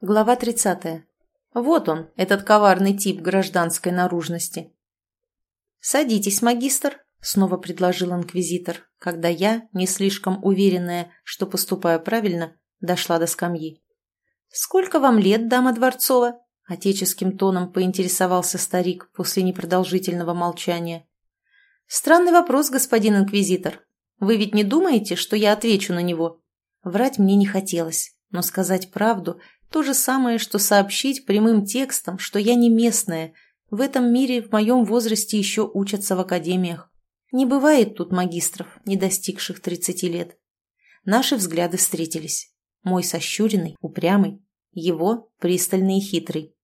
Глава 30. Вот он, этот коварный тип гражданской наружности. «Садитесь, магистр», — снова предложил инквизитор, когда я, не слишком уверенная, что поступаю правильно, дошла до скамьи. «Сколько вам лет, дама Дворцова?» — отеческим тоном поинтересовался старик после непродолжительного молчания. «Странный вопрос, господин инквизитор. Вы ведь не думаете, что я отвечу на него?» Врать мне не хотелось, но сказать правду то же самое, что сообщить прямым текстом, что я не местная. В этом мире в моем возрасте еще учатся в академиях. Не бывает тут магистров, не достигших 30 лет. Наши взгляды встретились. Мой сощуренный, упрямый, его пристальный и хитрый.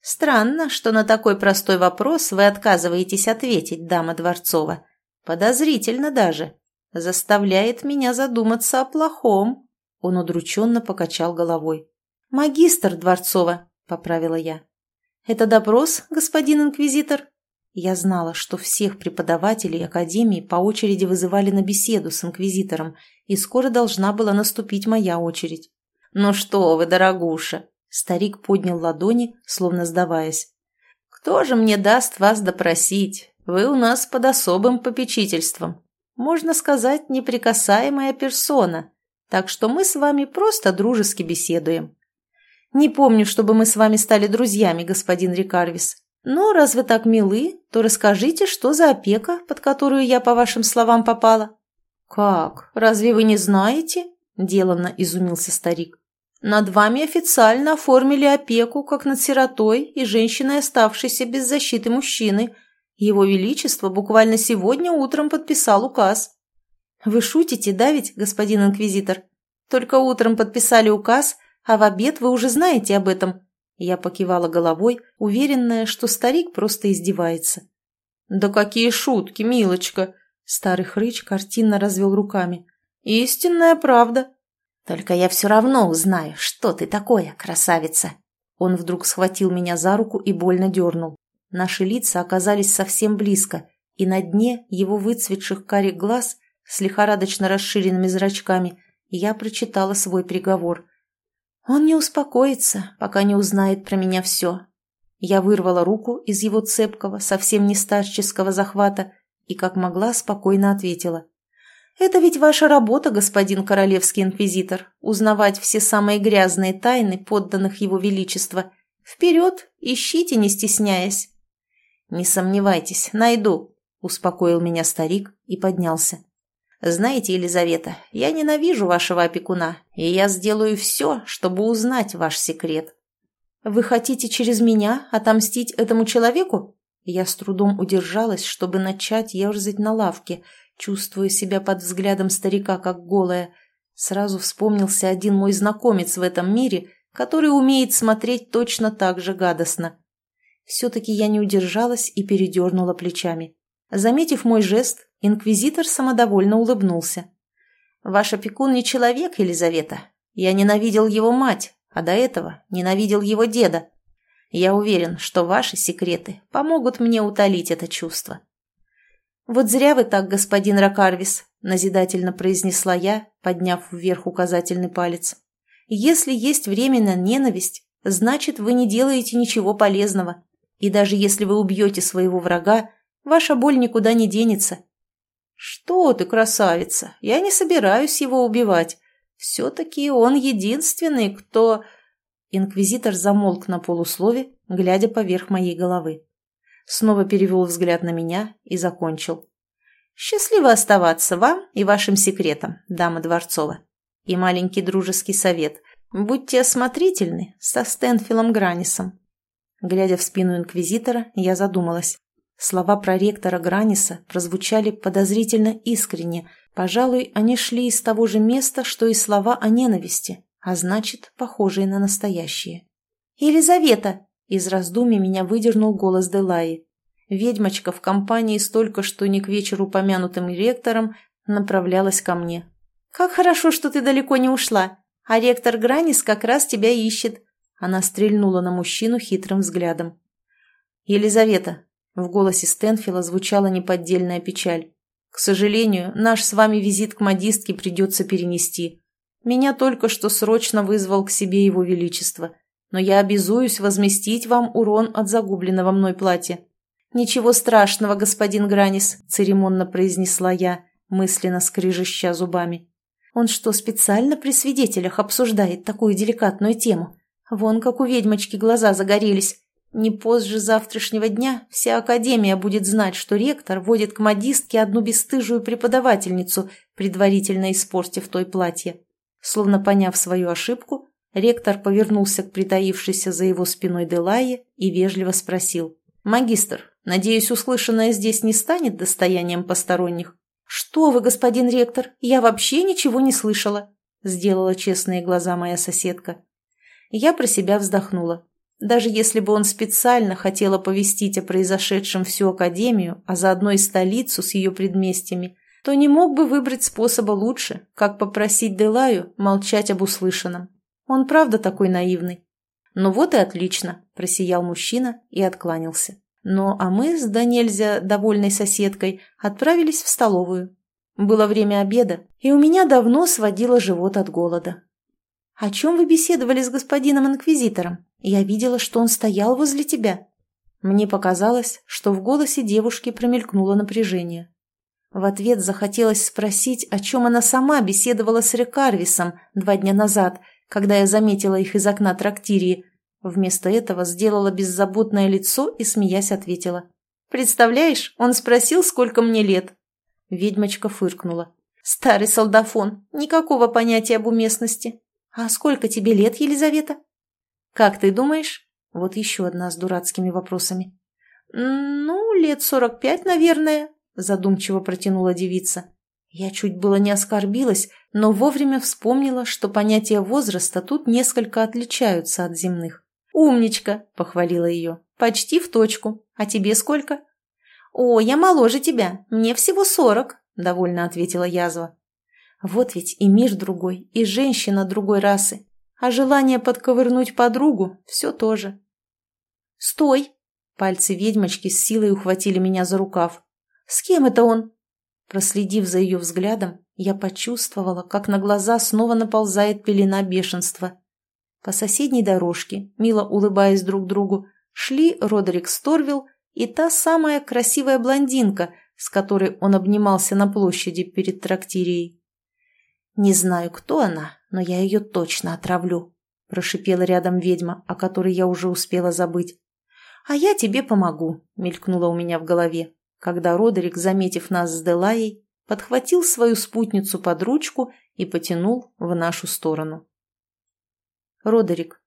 «Странно, что на такой простой вопрос вы отказываетесь ответить, дама Дворцова. Подозрительно даже. Заставляет меня задуматься о плохом». Он удрученно покачал головой. «Магистр Дворцова», — поправила я. «Это допрос, господин инквизитор?» Я знала, что всех преподавателей Академии по очереди вызывали на беседу с инквизитором, и скоро должна была наступить моя очередь. «Ну что вы, дорогуша!» Старик поднял ладони, словно сдаваясь. «Кто же мне даст вас допросить? Вы у нас под особым попечительством. Можно сказать, неприкасаемая персона. Так что мы с вами просто дружески беседуем. Не помню, чтобы мы с вами стали друзьями, господин Рикарвис. Но раз вы так милы, то расскажите, что за опека, под которую я, по вашим словам, попала». «Как? Разве вы не знаете?» – деланно изумился старик. «Над вами официально оформили опеку, как над сиротой и женщиной, оставшейся без защиты мужчины. Его Величество буквально сегодня утром подписал указ». «Вы шутите, да ведь, господин инквизитор? Только утром подписали указ – а в обед вы уже знаете об этом». Я покивала головой, уверенная, что старик просто издевается. «Да какие шутки, милочка!» Старый хрыч картинно развел руками. «Истинная правда!» «Только я все равно узнаю, что ты такое, красавица!» Он вдруг схватил меня за руку и больно дернул. Наши лица оказались совсем близко, и на дне его выцветших карих глаз с лихорадочно расширенными зрачками я прочитала свой приговор. Он не успокоится, пока не узнает про меня все. Я вырвала руку из его цепкого, совсем не старческого захвата и, как могла, спокойно ответила. «Это ведь ваша работа, господин королевский инквизитор, узнавать все самые грязные тайны подданных его величества. Вперед, ищите, не стесняясь». «Не сомневайтесь, найду», — успокоил меня старик и поднялся. Знаете, Елизавета, я ненавижу вашего опекуна, и я сделаю все, чтобы узнать ваш секрет. Вы хотите через меня отомстить этому человеку? Я с трудом удержалась, чтобы начать ерзать на лавке, чувствуя себя под взглядом старика как голая. Сразу вспомнился один мой знакомец в этом мире, который умеет смотреть точно так же гадостно. Все-таки я не удержалась и передернула плечами. Заметив мой жест, Инквизитор самодовольно улыбнулся. «Ваш опекун не человек, Елизавета. Я ненавидел его мать, а до этого ненавидел его деда. Я уверен, что ваши секреты помогут мне утолить это чувство». «Вот зря вы так, господин Ракарвис», — назидательно произнесла я, подняв вверх указательный палец. «Если есть время на ненависть, значит, вы не делаете ничего полезного. И даже если вы убьете своего врага, ваша боль никуда не денется, «Что ты, красавица, я не собираюсь его убивать. Все-таки он единственный, кто...» Инквизитор замолк на полуслове, глядя поверх моей головы. Снова перевел взгляд на меня и закончил. «Счастливо оставаться вам и вашим секретам, дама Дворцова. И маленький дружеский совет. Будьте осмотрительны со Стэнфилом Гранисом». Глядя в спину инквизитора, я задумалась. Слова проректора Граниса прозвучали подозрительно искренне. Пожалуй, они шли из того же места, что и слова о ненависти, а значит, похожие на настоящие. «Елизавета!» – из раздумий меня выдернул голос Делаи. Ведьмочка в компании столько, что не к вечеру помянутым ректором направлялась ко мне. «Как хорошо, что ты далеко не ушла, а ректор Гранис как раз тебя ищет». Она стрельнула на мужчину хитрым взглядом. «Елизавета, в голосе Стэнфила звучала неподдельная печаль. «К сожалению, наш с вами визит к модистке придется перенести. Меня только что срочно вызвал к себе его величество. но я обязуюсь возместить вам урон от загубленного мной платья». «Ничего страшного, господин Гранис», — церемонно произнесла я, мысленно скрижища зубами. «Он что, специально при свидетелях обсуждает такую деликатную тему? Вон как у ведьмочки глаза загорелись. Не позже завтрашнего дня вся Академия будет знать, что ректор водит к модистке одну бесстыжую преподавательницу, предварительно испортив той платье. Словно поняв свою ошибку, ректор повернулся к притаившейся за его спиной Делае и вежливо спросил. «Магистр, надеюсь, услышанное здесь не станет достоянием посторонних?» «Что вы, господин ректор, я вообще ничего не слышала», — сделала честные глаза моя соседка. Я про себя вздохнула. Даже если бы он специально хотел оповестить о произошедшем всю Академию, а заодно и столицу с ее предместьями, то не мог бы выбрать способа лучше, как попросить Делаю молчать об услышанном. Он правда такой наивный. «Ну вот и отлично», – просиял мужчина и откланялся. Ну, а мы с да нельзя довольной соседкой отправились в столовую. Было время обеда, и у меня давно сводило живот от голода. «О чем вы беседовали с господином инквизитором? Я видела, что он стоял возле тебя». Мне показалось, что в голосе девушки промелькнуло напряжение. В ответ захотелось спросить, о чем она сама беседовала с Рекарвисом два дня назад, когда я заметила их из окна трактирии. Вместо этого сделала беззаботное лицо и, смеясь, ответила. «Представляешь, он спросил, сколько мне лет». Ведьмочка фыркнула. «Старый солдафон, никакого понятия об уместности. «А сколько тебе лет, Елизавета?» «Как ты думаешь?» Вот еще одна с дурацкими вопросами. «Ну, лет сорок пять, наверное», — задумчиво протянула девица. Я чуть было не оскорбилась, но вовремя вспомнила, что понятия возраста тут несколько отличаются от земных. «Умничка!» — похвалила ее. «Почти в точку. А тебе сколько?» «О, я моложе тебя. Мне всего сорок», — довольно ответила язва. Вот ведь и мир другой, и женщина другой расы. А желание подковырнуть подругу – все то же. «Стой!» Пальцы ведьмочки с силой ухватили меня за рукав. «С кем это он?» Проследив за ее взглядом, я почувствовала, как на глаза снова наползает пелена бешенства. По соседней дорожке, мило улыбаясь друг другу, шли Родерик Сторвилл и та самая красивая блондинка, с которой он обнимался на площади перед трактирией. «Не знаю, кто она, но я ее точно отравлю», – прошипела рядом ведьма, о которой я уже успела забыть. «А я тебе помогу», – мелькнуло у меня в голове, когда Родерик, заметив нас с Делаей, подхватил свою спутницу под ручку и потянул в нашу сторону. Родерик.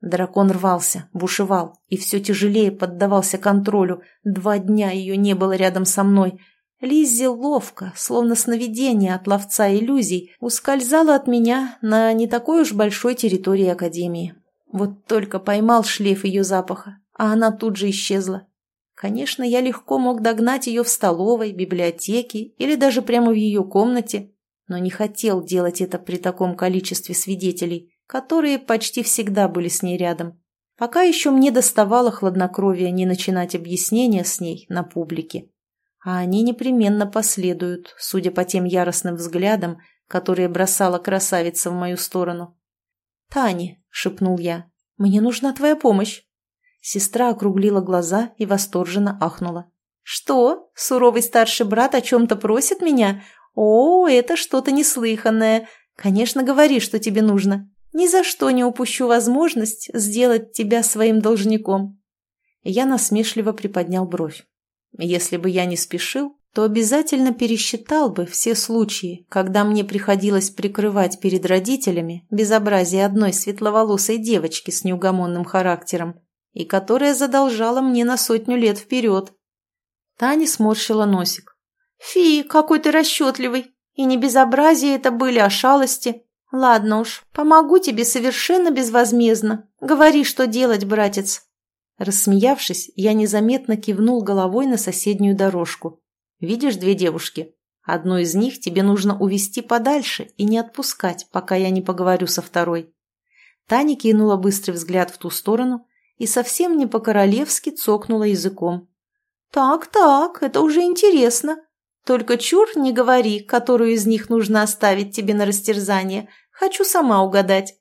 Дракон рвался, бушевал и все тяжелее поддавался контролю. Два дня ее не было рядом со мной – Лиззи ловко, словно сновидение от ловца иллюзий, ускользала от меня на не такой уж большой территории Академии. Вот только поймал шлейф ее запаха, а она тут же исчезла. Конечно, я легко мог догнать ее в столовой, библиотеке или даже прямо в ее комнате, но не хотел делать это при таком количестве свидетелей, которые почти всегда были с ней рядом. Пока еще мне доставало хладнокровия не начинать объяснения с ней на публике а они непременно последуют, судя по тем яростным взглядам, которые бросала красавица в мою сторону. «Тани», — шепнул я, — «мне нужна твоя помощь». Сестра округлила глаза и восторженно ахнула. «Что? Суровый старший брат о чем-то просит меня? О, это что-то неслыханное. Конечно, говори, что тебе нужно. Ни за что не упущу возможность сделать тебя своим должником». Я насмешливо приподнял бровь. Если бы я не спешил, то обязательно пересчитал бы все случаи, когда мне приходилось прикрывать перед родителями безобразие одной светловолосой девочки с неугомонным характером и которая задолжала мне на сотню лет вперед. Таня сморщила носик. «Фи, какой ты расчетливый! И не безобразие это были, а шалости. Ладно уж, помогу тебе совершенно безвозмездно. Говори, что делать, братец». Рассмеявшись, я незаметно кивнул головой на соседнюю дорожку. «Видишь две девушки? Одну из них тебе нужно увести подальше и не отпускать, пока я не поговорю со второй». Таня кинула быстрый взгляд в ту сторону и совсем не по-королевски цокнула языком. «Так-так, это уже интересно. Только чур не говори, которую из них нужно оставить тебе на растерзание. Хочу сама угадать.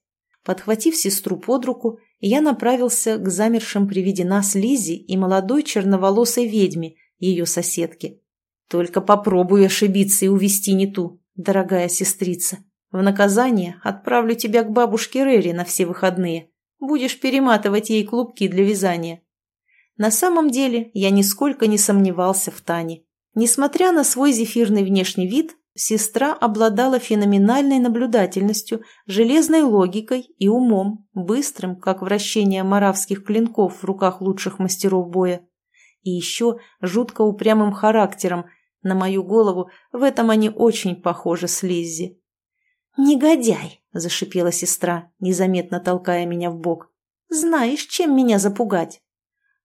Подхватив сестру под руку, я направился к замершим при виде нас Лизе и молодой черноволосой ведьме, ее соседке. Только попробуй ошибиться и увести не ту, дорогая сестрица. В наказание отправлю тебя к бабушке Рэри на все выходные. Будешь перематывать ей клубки для вязания. На самом деле я нисколько не сомневался в Тане. Несмотря на свой зефирный внешний вид, сестра обладала феноменальной наблюдательностью, железной логикой и умом, быстрым, как вращение маравских клинков в руках лучших мастеров боя. И еще жутко упрямым характером. На мою голову в этом они очень похожи с Лиззи. «Негодяй!» – зашипела сестра, незаметно толкая меня в бок. «Знаешь, чем меня запугать?»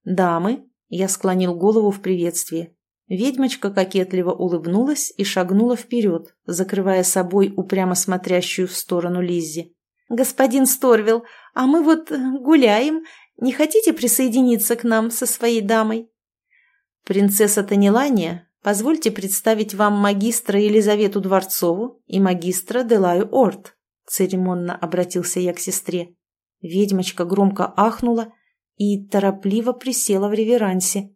«Дамы!» – я склонил голову в приветствии. Ведьмочка кокетливо улыбнулась и шагнула вперед, закрывая собой упрямо смотрящую в сторону Лиззи. «Господин Сторвилл, а мы вот гуляем. Не хотите присоединиться к нам со своей дамой?» «Принцесса Танилания Позвольте представить вам магистра Елизавету Дворцову и магистра Делаю Орт», – церемонно обратился я к сестре. Ведьмочка громко ахнула и торопливо присела в реверансе.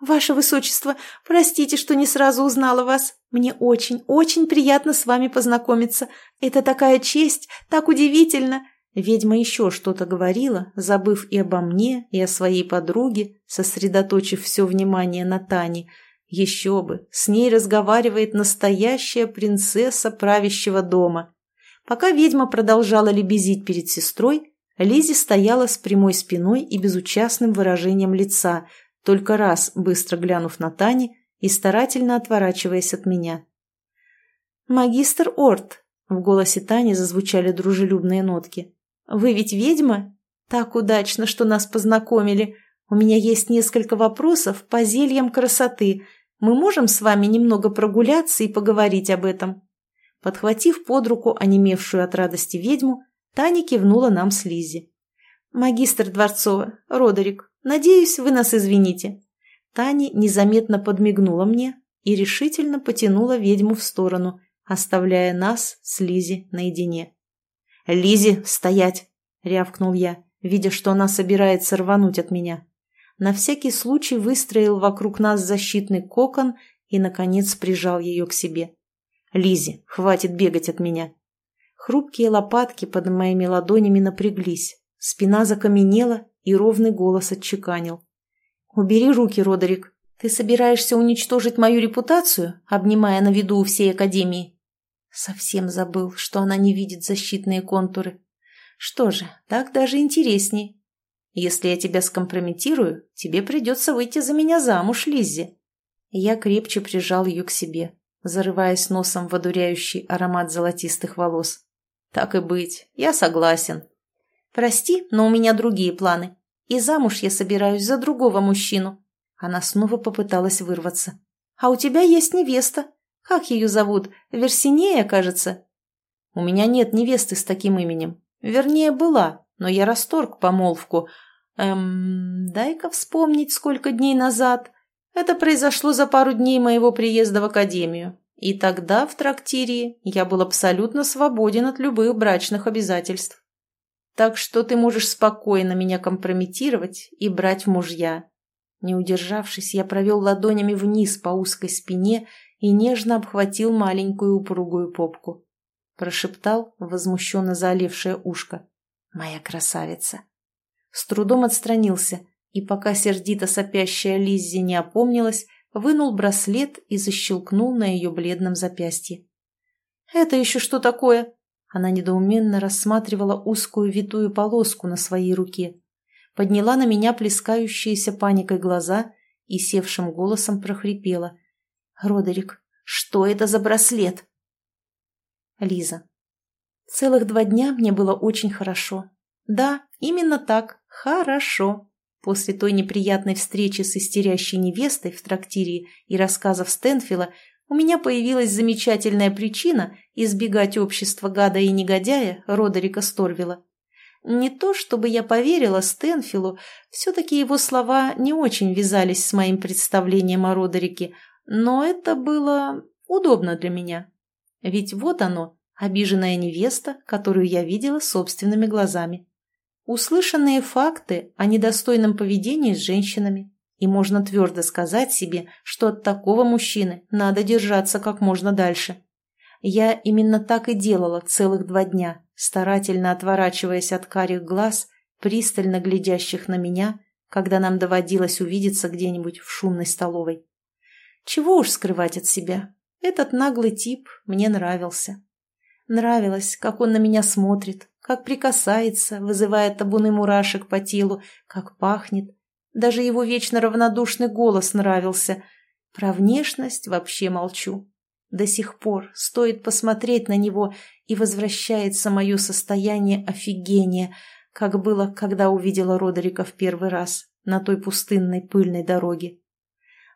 «Ваше Высочество, простите, что не сразу узнала вас. Мне очень, очень приятно с вами познакомиться. Это такая честь, так удивительно!» Ведьма еще что-то говорила, забыв и обо мне, и о своей подруге, сосредоточив все внимание на Тане – еще бы, с ней разговаривает настоящая принцесса правящего дома. Пока ведьма продолжала лебезить перед сестрой, Лизи стояла с прямой спиной и безучастным выражением лица, только раз быстро глянув на Тани и старательно отворачиваясь от меня. «Магистр Орт», — в голосе Тани зазвучали дружелюбные нотки, — «вы ведь ведьма? Так удачно, что нас познакомили. У меня есть несколько вопросов по зельям красоты, мы можем с вами немного прогуляться и поговорить об этом?» Подхватив под руку онемевшую от радости ведьму, Таня кивнула нам с Лизи. «Магистр Дворцова, Родерик, надеюсь, вы нас извините». Таня незаметно подмигнула мне и решительно потянула ведьму в сторону, оставляя нас с Лизи наедине. «Лизи, стоять!» — рявкнул я, видя, что она собирается рвануть от меня на всякий случай выстроил вокруг нас защитный кокон и, наконец, прижал ее к себе. Лизи, хватит бегать от меня!» Хрупкие лопатки под моими ладонями напряглись, спина закаменела и ровный голос отчеканил. «Убери руки, Родерик. Ты собираешься уничтожить мою репутацию, обнимая на виду у всей Академии?» Совсем забыл, что она не видит защитные контуры. Что же, так даже интереснее. Если я тебя скомпрометирую, тебе придется выйти за меня замуж, Лиззи». Я крепче прижал ее к себе, зарываясь носом в одуряющий аромат золотистых волос. «Так и быть, я согласен». «Прости, но у меня другие планы. И замуж я собираюсь за другого мужчину». Она снова попыталась вырваться. «А у тебя есть невеста. Как ее зовут? Версинея, кажется?» «У меня нет невесты с таким именем. Вернее, была, но я расторг помолвку, Эм, дай-ка вспомнить, сколько дней назад. Это произошло за пару дней моего приезда в академию. И тогда в трактире я был абсолютно свободен от любых брачных обязательств. Так что ты можешь спокойно меня компрометировать и брать в мужья. Не удержавшись, я провел ладонями вниз по узкой спине и нежно обхватил маленькую упругую попку. Прошептал возмущенно залившее ушко. «Моя красавица!» с трудом отстранился и, пока сердито сопящая Лиззи не опомнилась, вынул браслет и защелкнул на ее бледном запястье. «Это еще что такое?» Она недоуменно рассматривала узкую витую полоску на своей руке, подняла на меня плескающиеся паникой глаза и севшим голосом прохрипела. «Родерик, что это за браслет?» Лиза. Целых два дня мне было очень хорошо. Да, именно так, Хорошо. После той неприятной встречи с истерящей невестой в трактире и рассказов Стэнфила у меня появилась замечательная причина избегать общества гада и негодяя Родерика Сторвила. Не то, чтобы я поверила Стэнфилу, все-таки его слова не очень вязались с моим представлением о Родерике, но это было удобно для меня. Ведь вот оно, обиженная невеста, которую я видела собственными глазами. Услышанные факты о недостойном поведении с женщинами. И можно твердо сказать себе, что от такого мужчины надо держаться как можно дальше. Я именно так и делала целых два дня, старательно отворачиваясь от карих глаз, пристально глядящих на меня, когда нам доводилось увидеться где-нибудь в шумной столовой. Чего уж скрывать от себя. Этот наглый тип мне нравился. Нравилось, как он на меня смотрит, как прикасается, вызывая табуны мурашек по телу, как пахнет. Даже его вечно равнодушный голос нравился. Про внешность вообще молчу. До сих пор стоит посмотреть на него, и возвращается мое состояние офигения, как было, когда увидела Родерика в первый раз на той пустынной пыльной дороге.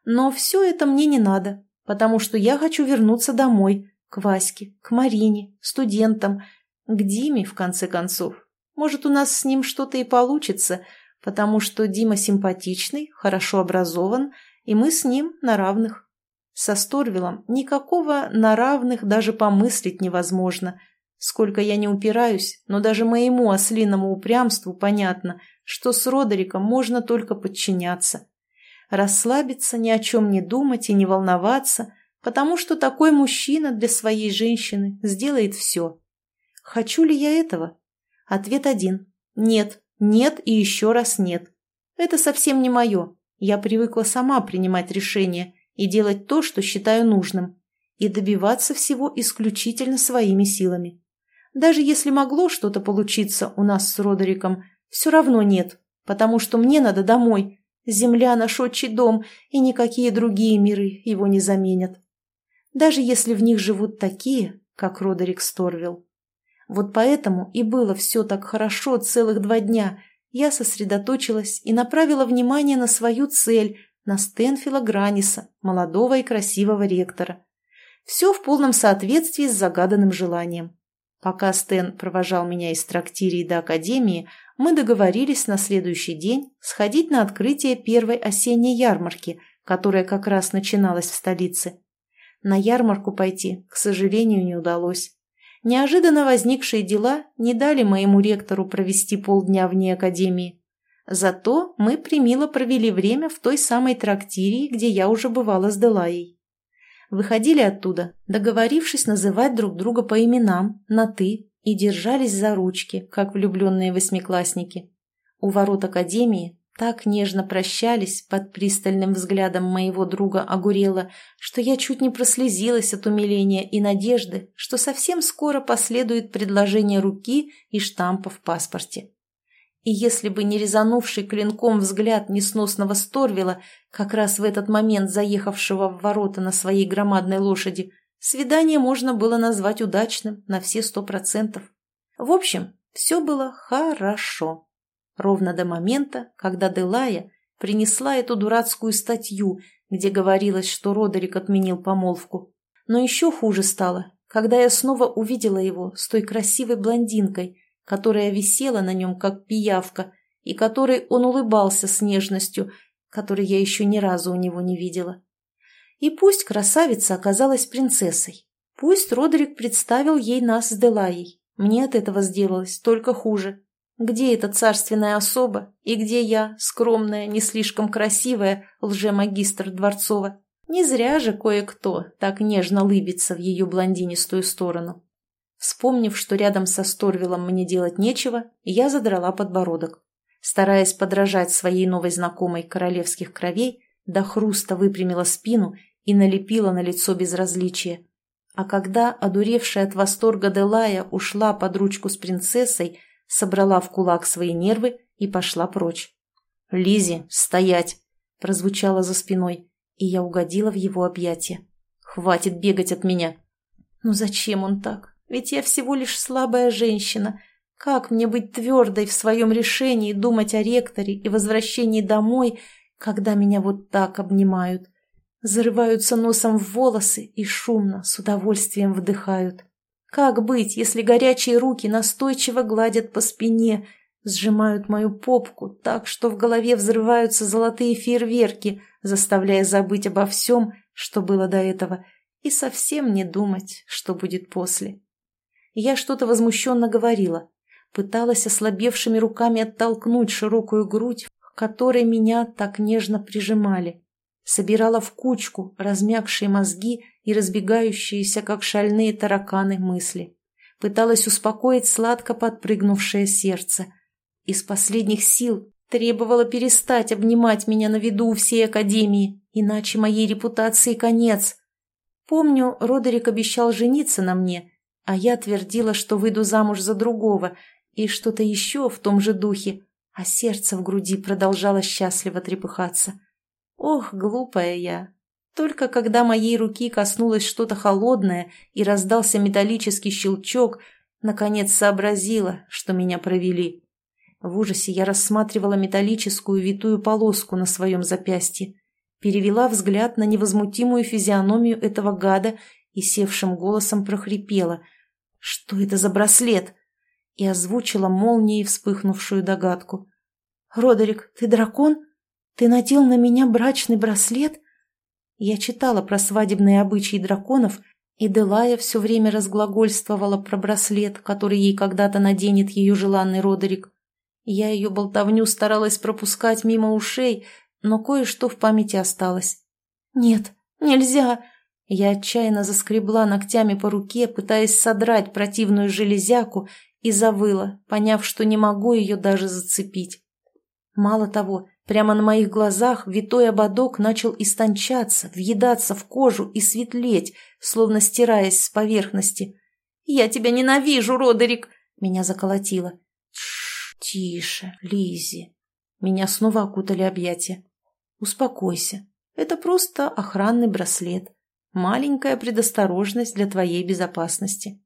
Но все это мне не надо, потому что я хочу вернуться домой, к Ваське, к Марине, студентам, к Диме, в конце концов. Может, у нас с ним что-то и получится, потому что Дима симпатичный, хорошо образован, и мы с ним на равных. Со Сторвилом никакого на равных даже помыслить невозможно. Сколько я не упираюсь, но даже моему ослиному упрямству понятно, что с Родериком можно только подчиняться. Расслабиться, ни о чем не думать и не волноваться, потому что такой мужчина для своей женщины сделает все. Хочу ли я этого? Ответ один. Нет, нет и еще раз нет. Это совсем не мое. Я привыкла сама принимать решения и делать то, что считаю нужным, и добиваться всего исключительно своими силами. Даже если могло что-то получиться у нас с Родериком, все равно нет, потому что мне надо домой. Земля – наш отчий дом, и никакие другие миры его не заменят. Даже если в них живут такие, как Родерик Сторвилл. Вот поэтому и было все так хорошо целых два дня. Я сосредоточилась и направила внимание на свою цель – на Стенфила Граниса, молодого и красивого ректора. Все в полном соответствии с загаданным желанием. Пока Стэн провожал меня из трактирии до академии, мы договорились на следующий день сходить на открытие первой осенней ярмарки, которая как раз начиналась в столице. На ярмарку пойти, к сожалению, не удалось. Неожиданно возникшие дела не дали моему ректору провести полдня вне академии. Зато мы примило провели время в той самой трактирии, где я уже бывала с Делаей. Выходили оттуда, договорившись называть друг друга по именам, на «ты», и держались за ручки, как влюбленные восьмиклассники. У ворот академии так нежно прощались под пристальным взглядом моего друга Агурела, что я чуть не прослезилась от умиления и надежды, что совсем скоро последует предложение руки и штампа в паспорте. И если бы не резанувший клинком взгляд несносного Сторвила, как раз в этот момент заехавшего в ворота на своей громадной лошади, свидание можно было назвать удачным на все сто процентов. В общем, все было хорошо. Ровно до момента, когда Делая принесла эту дурацкую статью, где говорилось, что Родерик отменил помолвку. Но еще хуже стало, когда я снова увидела его с той красивой блондинкой, которая висела на нем, как пиявка, и которой он улыбался с нежностью, которой я еще ни разу у него не видела. И пусть красавица оказалась принцессой, пусть Родерик представил ей нас с Делаей, мне от этого сделалось только хуже. Где эта царственная особа и где я, скромная, не слишком красивая лжемагистр Дворцова? Не зря же кое-кто так нежно лыбится в ее блондинистую сторону. Вспомнив, что рядом со Сторвилом мне делать нечего, я задрала подбородок. Стараясь подражать своей новой знакомой королевских кровей, до хруста выпрямила спину и налепила на лицо безразличие. А когда, одуревшая от восторга Делая, ушла под ручку с принцессой, собрала в кулак свои нервы и пошла прочь. Лизи, стоять!» – прозвучало за спиной, и я угодила в его объятия. «Хватит бегать от меня!» «Ну зачем он так? Ведь я всего лишь слабая женщина. Как мне быть твердой в своем решении думать о ректоре и возвращении домой, когда меня вот так обнимают? Зарываются носом в волосы и шумно, с удовольствием вдыхают. Как быть, если горячие руки настойчиво гладят по спине, сжимают мою попку так, что в голове взрываются золотые фейерверки, заставляя забыть обо всем, что было до этого, и совсем не думать, что будет после? Я что-то возмущенно говорила. Пыталась ослабевшими руками оттолкнуть широкую грудь, к которой меня так нежно прижимали. Собирала в кучку размягшие мозги и разбегающиеся, как шальные тараканы, мысли. Пыталась успокоить сладко подпрыгнувшее сердце. Из последних сил требовала перестать обнимать меня на виду у всей академии, иначе моей репутации конец. Помню, Родерик обещал жениться на мне, а я твердила, что выйду замуж за другого, и что-то еще в том же духе, а сердце в груди продолжало счастливо трепыхаться. Ох, глупая я! Только когда моей руки коснулось что-то холодное и раздался металлический щелчок, наконец сообразила, что меня провели. В ужасе я рассматривала металлическую витую полоску на своем запястье, перевела взгляд на невозмутимую физиономию этого гада и севшим голосом прохрипела. «Что это за браслет?» и озвучила молнией вспыхнувшую догадку. «Родерик, ты дракон? Ты надел на меня брачный браслет?» Я читала про свадебные обычаи драконов, и Делая все время разглагольствовала про браслет, который ей когда-то наденет ее желанный Родерик. Я ее болтовню старалась пропускать мимо ушей, но кое-что в памяти осталось. «Нет, нельзя!» Я отчаянно заскребла ногтями по руке, пытаясь содрать противную железяку и завыла, поняв, что не могу ее даже зацепить. Мало того, прямо на моих глазах витой ободок начал истончаться, въедаться в кожу и светлеть, словно стираясь с поверхности. «Я тебя ненавижу, Родерик!» Меня заколотило. «Тш, тише, Лизи. Меня снова окутали объятия. «Успокойся. Это просто охранный браслет. Маленькая предосторожность для твоей безопасности».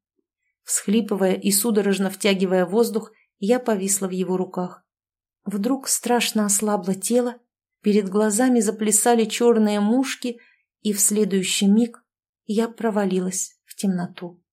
Всхлипывая и судорожно втягивая воздух, я повисла в его руках. Вдруг страшно ослабло тело, перед глазами заплясали черные мушки, и в следующий миг я провалилась в темноту.